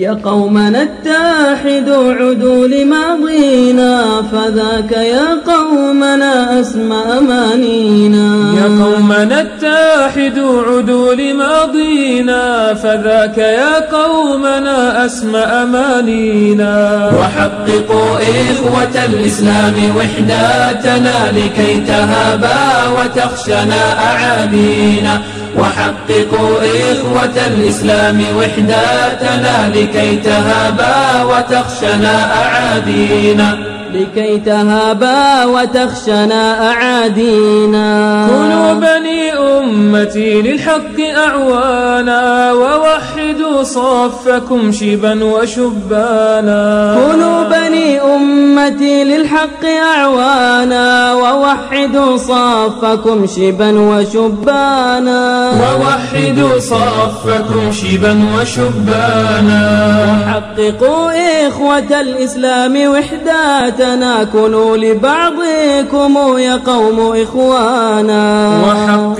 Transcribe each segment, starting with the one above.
يا قومنا اتحدوا عدوا لماضينا فذاك يا قومنا أسمى أمانينا. يا قومنا اتحدوا عدوا لماضينا فذاك يا قومنا أسمى أمانينا. وحققوا إخوة الإسلام وحداتنا لكي تهابا وتخشنا أعادينا وحققوا إخوة الإسلام وحداتنا لكي تهابا وتخشنا أعادينا. لكي تهابا وتخشنا أعادينا. أمتي للحق أعوانا ووحدوا صفكم شبا وشبانا. كونوا بني أمتي للحق أعوانا ووحدوا صفكم شبا وشبانا. ووحدوا صفكم شبا وشبانا. وحققوا إخوة الإسلام وحداتنا. كونوا لبعضكم يا قوم إخوانا.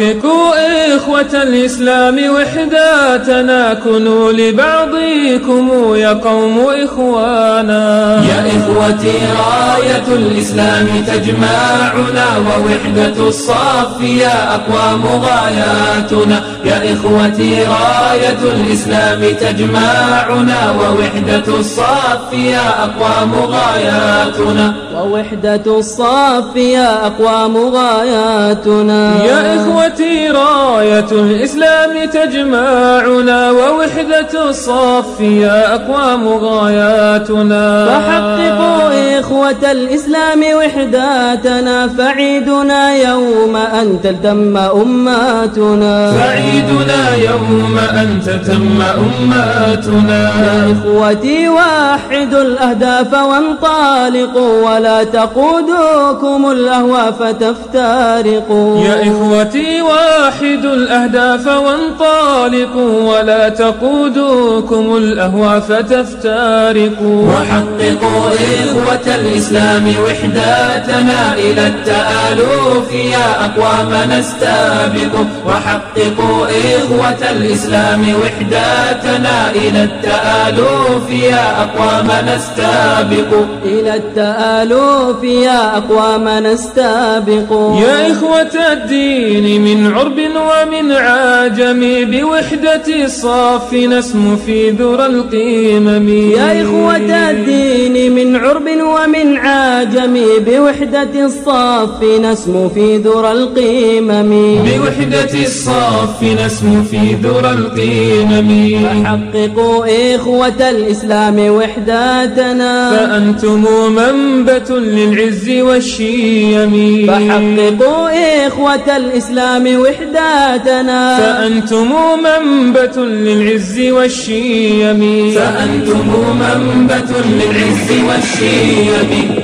وحققوا إخوة الإسلام وحداتنا كونوا لبعضكم يا قوم إخوانا. يا إخوتي راية الإسلام تجمعنا ووحدة الصف يا أقوام غاياتنا. يا إخوتي راية الإسلام تجمعنا ووحدة الصف يا أقوام غاياتنا. ووحدة الصف يا أقوام غاياتنا. يا إخوتي راية الإسلام تجمعنا ووحدة الصف يا أقوام غاياتنا. فحققوا إخوة الإسلام وحداتنا فعيدنا يوم أن تلتم أماتنا. فعيدنا يوم أن تتم أماتنا. يا إخوتي وحدوا الأهداف وانطلقوا ولا تقودوكم الأهوى فتفترقوا. يا إخوتي واحدوا الأهداف وانطلقوا ولا تقودوكم الأهوى فتفترقوا. وحققوا إخوة الإسلام وحداتنا إلى التآلف. يا أقوام نستابق وحققوا إخوة الإسلام وحداتنا إلى التآلف. يا أقوام نستابق. إلى التآلف. يا أقوام نستابق. يا إخوة الدين من عرب ومن عجم بوحدة الصف نسم في ذرى القمم. يا إخوة الدين من عرب ومن عجم بوحدة الصف نسم في ذرى القمم. بوحدة الصف نسم في ذرى القمم. فحققوا إخوة الإسلام وحداتنا. فأنتم منبت للعز والشيم. فحققوا إخوة الإسلام وحداتنا. فأنتم منبت للعز والشيم. فأنتم منبت للعز والشيم. بك